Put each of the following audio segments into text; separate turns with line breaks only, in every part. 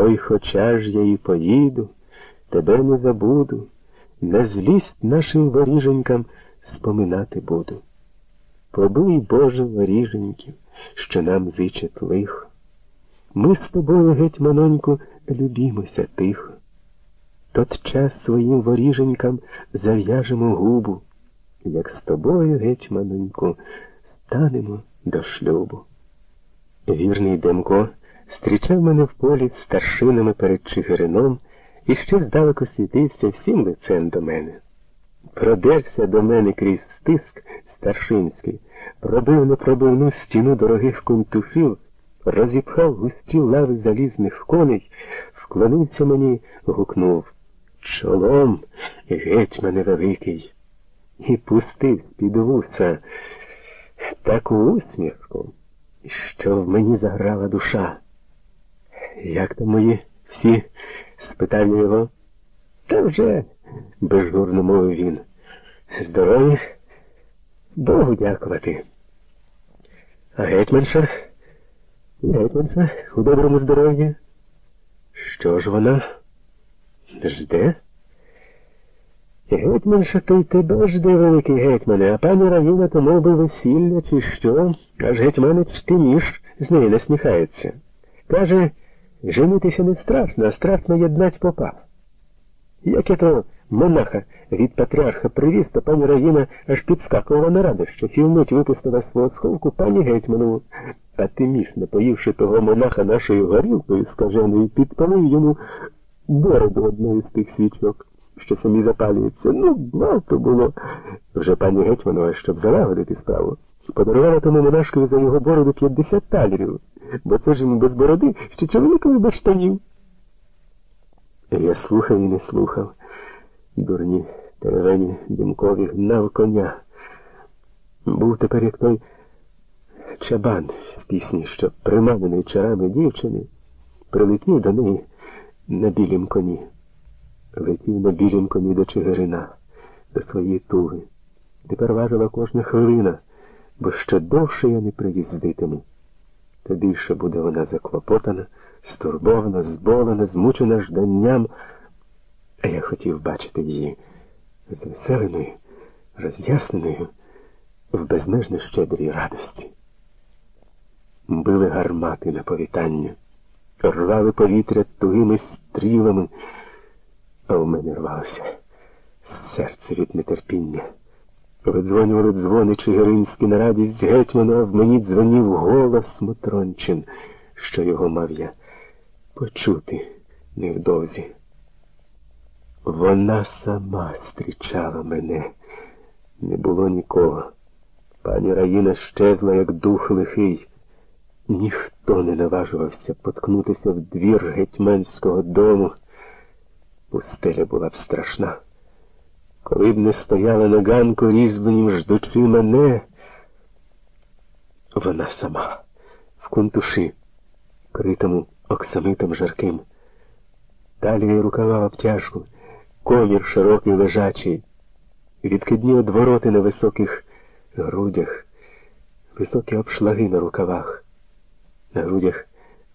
Ой, хоча ж я і поїду, тебе не забуду, на злість нашим воріженькам споминати буду. Побий, Боже, воріженьків, що нам зичить лихо. Ми з тобою, гетьманоньку, любімося тихо. Тот час своїм воріженькам зав'яжемо губу, як з тобою, гетьманоньку, станемо до шлюбу. Вірний Демко зустрічав мене в полі з старшинами перед Чигирином і ще здалеку світився всім лицем до мене. Продерся до мене крізь стиск старшинський, пробив непробивну стіну дорогих кунтуфів, розіпхав густі лави залізних коней, вклонився мені, гукнув Чолом, гетьмане великий, і пустив з-під вуса таку усмішку, що в мені заграла душа. Як там мої всі? спитав я його. Та вже, безжурно мовив він. Здорові, Богу дякувати. А гетьманша? Гетьманша у доброму здоров'ї. Що ж вона? Жде? Гетьманша то й тебе жде, великий гетьмане, а пані Равіна то мов би весілля, чи що, аж гетьманець Тиміш з неї насміхається. Каже, женитися не страшно, а страшно єднать попа. Як я то монаха від патріарха привіз, то пані Равіна аж підскакувала на раду, що фівмить випустила свого сховку пані гетьманову. А Тиміш, напоївши того монаха нашою горілкою скаженою, підпалив йому бороду одної з тих свічок що самі запалюються. Ну, варто було. Вже пані Гетьманова, щоб залагодити справу, подарувала тому монашкові за його бороду 50 талерів, бо це ж йому без бороди, ще чоловікові без штанів. Я слухав і не слухав. Дурні теревені димкові гнав коня. Був тепер як той чабан з пісні, що приманений чарами дівчини, прилетів до неї на білім коні летів на білім коні до Чигирина, до своєї туги. Тепер важила кожна хвилина, бо що довше я не приїздитиму, то більше буде вона заклопотана, стурбована, зболена, змучена жданням, а я хотів бачити її звеселеною, роз'ясненою, в безмежно щедрій радості. Били гармати на повітання, рвали повітря тугими стрілами а в мене рвалося серце від нетерпіння. Видзвонювали дзвони Чигиринські на радість гетьмана, а в мені дзвонів голос Мотрончин, що його мав я почути невдовзі. Вона сама зустрічала мене, не було нікого. Пані Раїна щезла, як дух лихий. Ніхто не наважувався поткнутися в двір гетьманського дому. Пустеля була б страшна. Коли б не стояла на ганку різьбленім, ждучи мене, вона сама в кунтуші, критому оксамитом жарким. Талія рукава в обтяжку, комір широкий лежачий, відкидні одвороти на високих грудях, високі обшлаги на рукавах, на грудях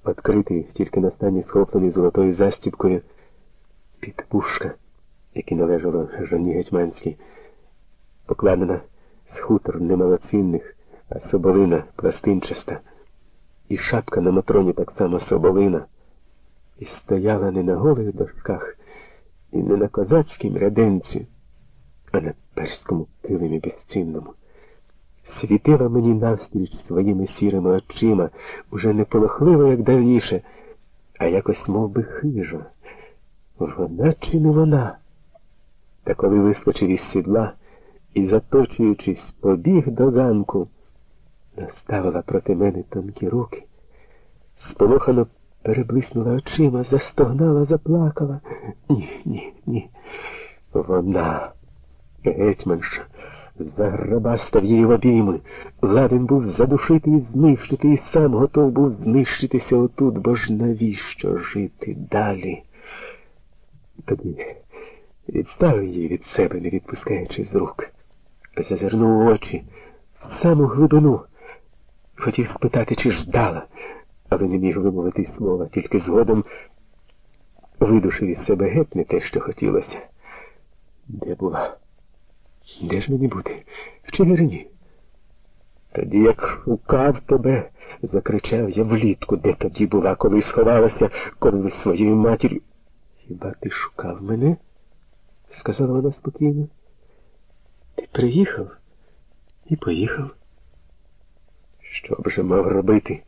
відкритий, тільки на стані схоплений золотою застіпкою підпушка, яка належала жоні Гетьманській, покладена з хутор немалоцінних, а соболина пластинчаста, і шапка на матроні так само соболина, і стояла не на голих дошках, і не на козацькім ряденці, а на перському килимі безцінному. Світила мені навстріч своїми сірими очима, уже не полохливо, як давніше, а якось мов би, хижа. Вона чи не вона? Та коли вискочив із сідла і, заточуючись, побіг до ганку, наставила проти мене тонкі руки, сполохано переблиснула очима, застогнала, заплакала. Ні, ні, ні. Вона, гетьманша, заграбастав її в обійми. Ладен був задушити і знищити, і сам готов був знищитися отут, бо ж навіщо жити далі? Тоді відставив її від себе, не відпускаючи з рук. Зазирнув очі в саму глибину. Хотів спитати, чи ждала, але не міг вимовити слова, тільки згодом видушив із себе геть не те, що хотілося. Де була? Де ж мені бути? В Чигирині. Тоді як шукав тебе, закричав я влітку, де тоді була, коли сховалася, коли своєю матір'ю. Хіба ти шукав мене? Сказала вона спокійно. Ти приїхав і поїхав. Що б же мав робити?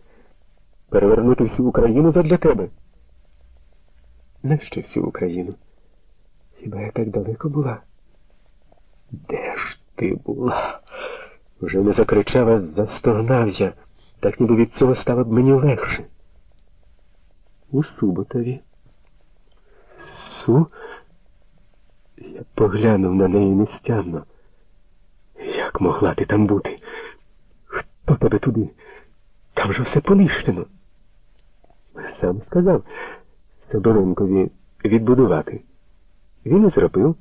Перевернути всю Україну задля тебе? Нащо всю Україну? Хіба я так далеко була? Де ж ти була? Вже не закричав, а застогнав я, так ніби від цього стало б мені легше. У Суботові. Су? Поглянув на неї нестямно. Як могла ти там бути? Хто тебе туди? Там же все понищено. Сам сказав Соболенкові відбудувати. Він і зробив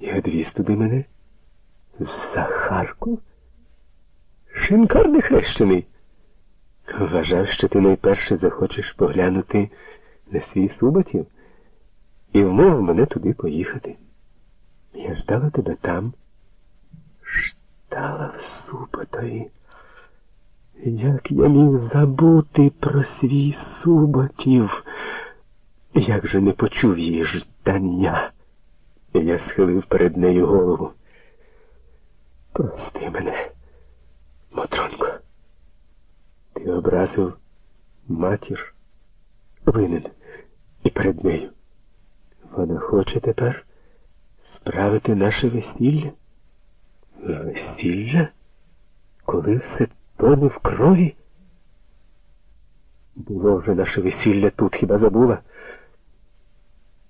і одвіз туди мене. Захарку? Шинкар не хрещений. Вважав, що ти найперше захочеш поглянути на свій суботів і вмовив мене туди поїхати. Я ждала тебе там. Ждала в Суботові. Як я міг забути про свій суботів, як же не почув її ждання. Я схилив перед нею голову. Прости мене, Матронко. Ти образив матір винен і перед нею. Вона хоче тепер справити наше весілля? Весілля? Коли все тоне в крові? Було вже наше весілля тут, хіба забула?